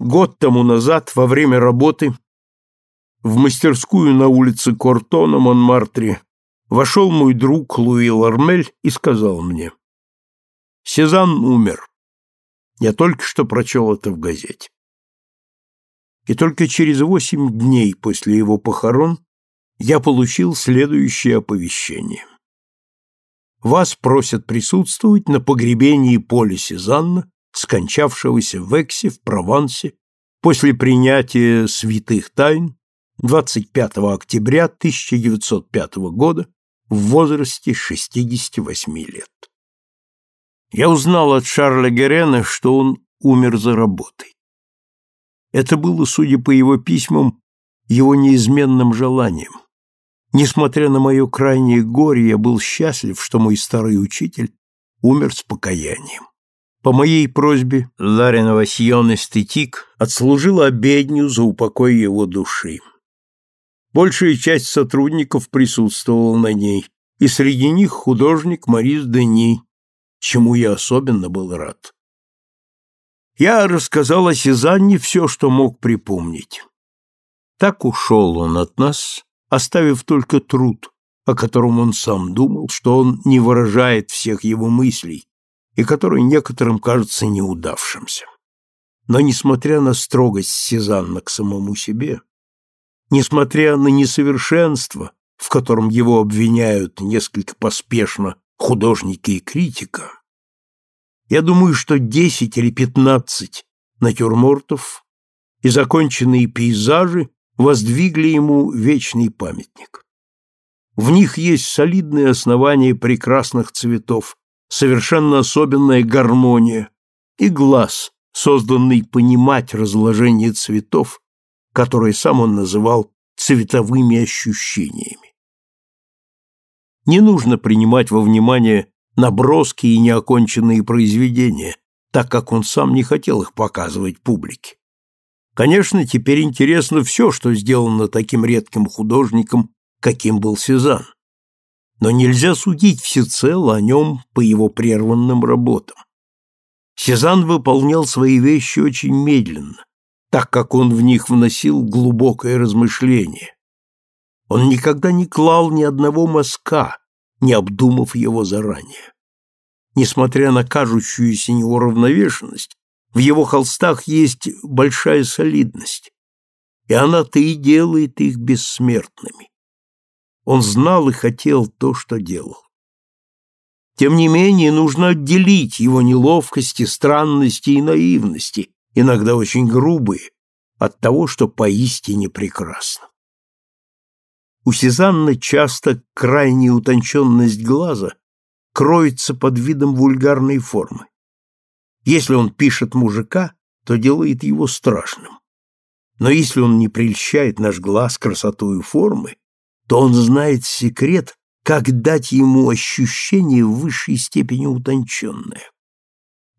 Год тому назад, во время работы, в мастерскую на улице Кортона, Монмартре, вошел мой друг Луи Лармель и сказал мне, «Сезанн умер. Я только что прочел это в газете». И только через восемь дней после его похорон я получил следующее оповещение. Вас просят присутствовать на погребении Поля Сезанна, скончавшегося в Эксе в Провансе после принятия святых тайн 25 октября 1905 года в возрасте 68 лет. Я узнал от Шарля Герена, что он умер за работой. Это было, судя по его письмам, его неизменным желанием. Несмотря на мое крайнее горе, я был счастлив, что мой старый учитель умер с покаянием. По моей просьбе Ларинова Сион Эстетик отслужила обедню за упокой его души. Большая часть сотрудников присутствовала на ней, и среди них художник Марис Дени, чему я особенно был рад. Я рассказал о Сезанне все, что мог припомнить. Так ушел он от нас, оставив только труд, о котором он сам думал, что он не выражает всех его мыслей, и который некоторым кажется неудавшимся. Но, несмотря на строгость Сезанна к самому себе, несмотря на несовершенство, в котором его обвиняют несколько поспешно художники и критика, я думаю, что десять или пятнадцать натюрмортов и законченные пейзажи воздвигли ему вечный памятник. В них есть солидные основания прекрасных цветов, совершенно особенная гармония и глаз, созданный понимать разложение цветов, которые сам он называл цветовыми ощущениями. Не нужно принимать во внимание наброски и неоконченные произведения, так как он сам не хотел их показывать публике. Конечно, теперь интересно все, что сделано таким редким художником, каким был Сезанн но нельзя судить всецело о нем по его прерванным работам. Сезанн выполнял свои вещи очень медленно, так как он в них вносил глубокое размышление. Он никогда не клал ни одного мазка, не обдумав его заранее. Несмотря на кажущуюся неуравновешенность, в его холстах есть большая солидность, и она-то и делает их бессмертными. Он знал и хотел то, что делал. Тем не менее, нужно отделить его неловкости, странности и наивности, иногда очень грубые, от того, что поистине прекрасно. У Сезанны часто крайняя утонченность глаза кроется под видом вульгарной формы. Если он пишет мужика, то делает его страшным. Но если он не прельщает наш глаз красотою формы, то он знает секрет, как дать ему ощущение в высшей степени утонченное.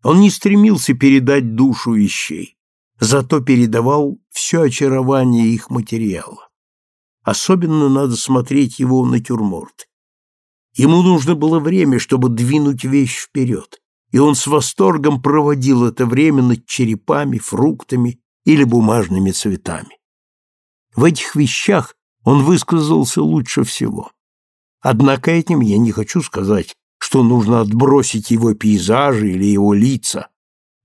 Он не стремился передать душу вещей, зато передавал все очарование их материала. Особенно надо смотреть его натюрморт. Ему нужно было время, чтобы двинуть вещь вперед, и он с восторгом проводил это время над черепами, фруктами или бумажными цветами. В этих вещах он высказался лучше всего. Однако этим я не хочу сказать, что нужно отбросить его пейзажи или его лица,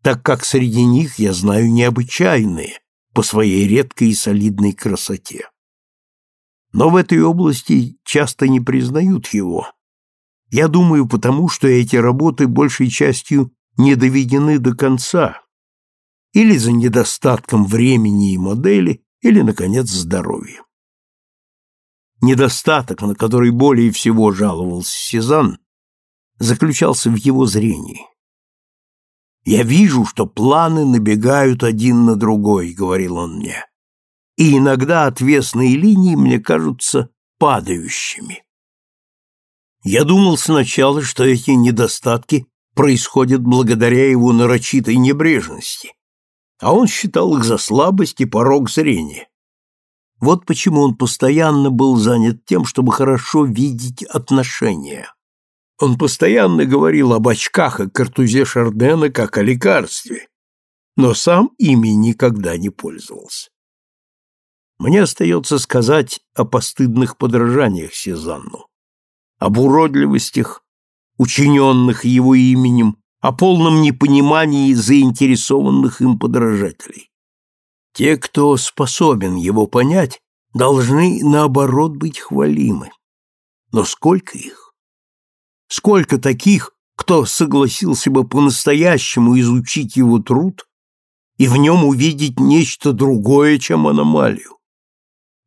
так как среди них я знаю необычайные по своей редкой и солидной красоте. Но в этой области часто не признают его. Я думаю, потому что эти работы большей частью не доведены до конца, или за недостатком времени и модели, или, наконец, здоровья. Недостаток, на который более всего жаловался Сезанн, заключался в его зрении. «Я вижу, что планы набегают один на другой», — говорил он мне, «и иногда отвесные линии мне кажутся падающими». Я думал сначала, что эти недостатки происходят благодаря его нарочитой небрежности, а он считал их за слабость и порог зрения. Вот почему он постоянно был занят тем, чтобы хорошо видеть отношения. Он постоянно говорил об очках и картузе Шардена как о лекарстве. но сам ими никогда не пользовался. Мне остается сказать о постыдных подражаниях Сезанну, об уродливостях, учиненных его именем, о полном непонимании заинтересованных им подражателей. Те, кто способен его понять, должны, наоборот, быть хвалимы. Но сколько их? Сколько таких, кто согласился бы по-настоящему изучить его труд и в нем увидеть нечто другое, чем аномалию?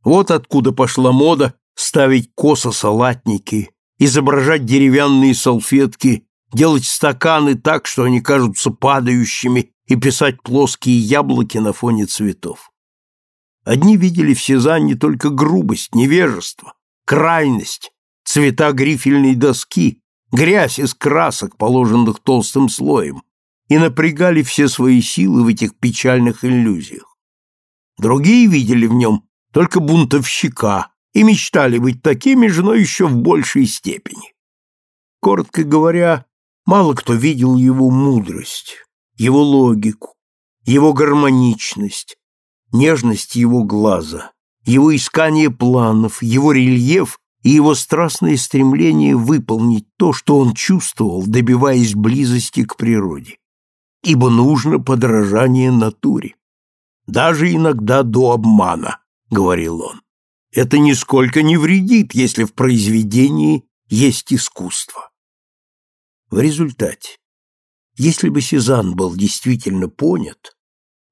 Вот откуда пошла мода ставить косо-салатники, изображать деревянные салфетки, делать стаканы так, что они кажутся падающими, и писать плоские яблоки на фоне цветов. Одни видели в Сезанне только грубость, невежество, крайность, цвета грифельной доски, грязь из красок, положенных толстым слоем, и напрягали все свои силы в этих печальных иллюзиях. Другие видели в нем только бунтовщика и мечтали быть такими же, но еще в большей степени. Коротко говоря, мало кто видел его мудрость, его логику, его гармоничность, нежность его глаза, его искание планов, его рельеф и его страстное стремление выполнить то, что он чувствовал, добиваясь близости к природе. Ибо нужно подражание натуре. Даже иногда до обмана, — говорил он. Это нисколько не вредит, если в произведении есть искусство. В результате, если бы Сезанн был действительно понят,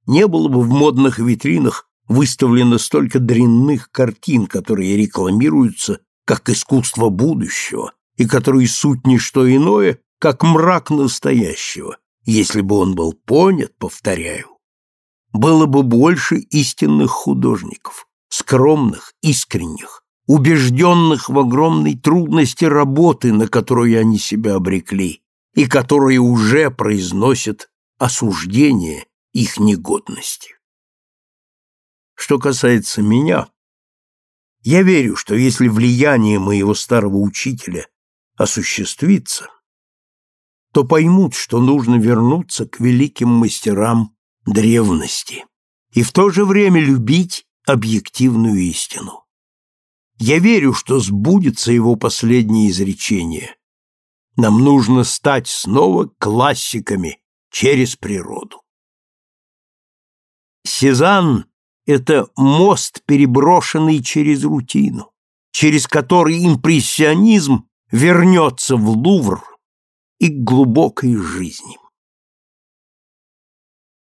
не было бы в модных витринах выставлено столько дрянных картин, которые рекламируются как искусство будущего и которые суть не что иное, как мрак настоящего, если бы он был понят, повторяю. Было бы больше истинных художников, скромных, искренних, убежденных в огромной трудности работы, на которую они себя обрекли, и которые уже произносят осуждение их негодности. Что касается меня, я верю, что если влияние моего старого учителя осуществится, то поймут, что нужно вернуться к великим мастерам древности и в то же время любить объективную истину. Я верю, что сбудется его последнее изречение. Нам нужно стать снова классиками через природу. Сезанн — это мост, переброшенный через рутину, через который импрессионизм вернется в Лувр и к глубокой жизни.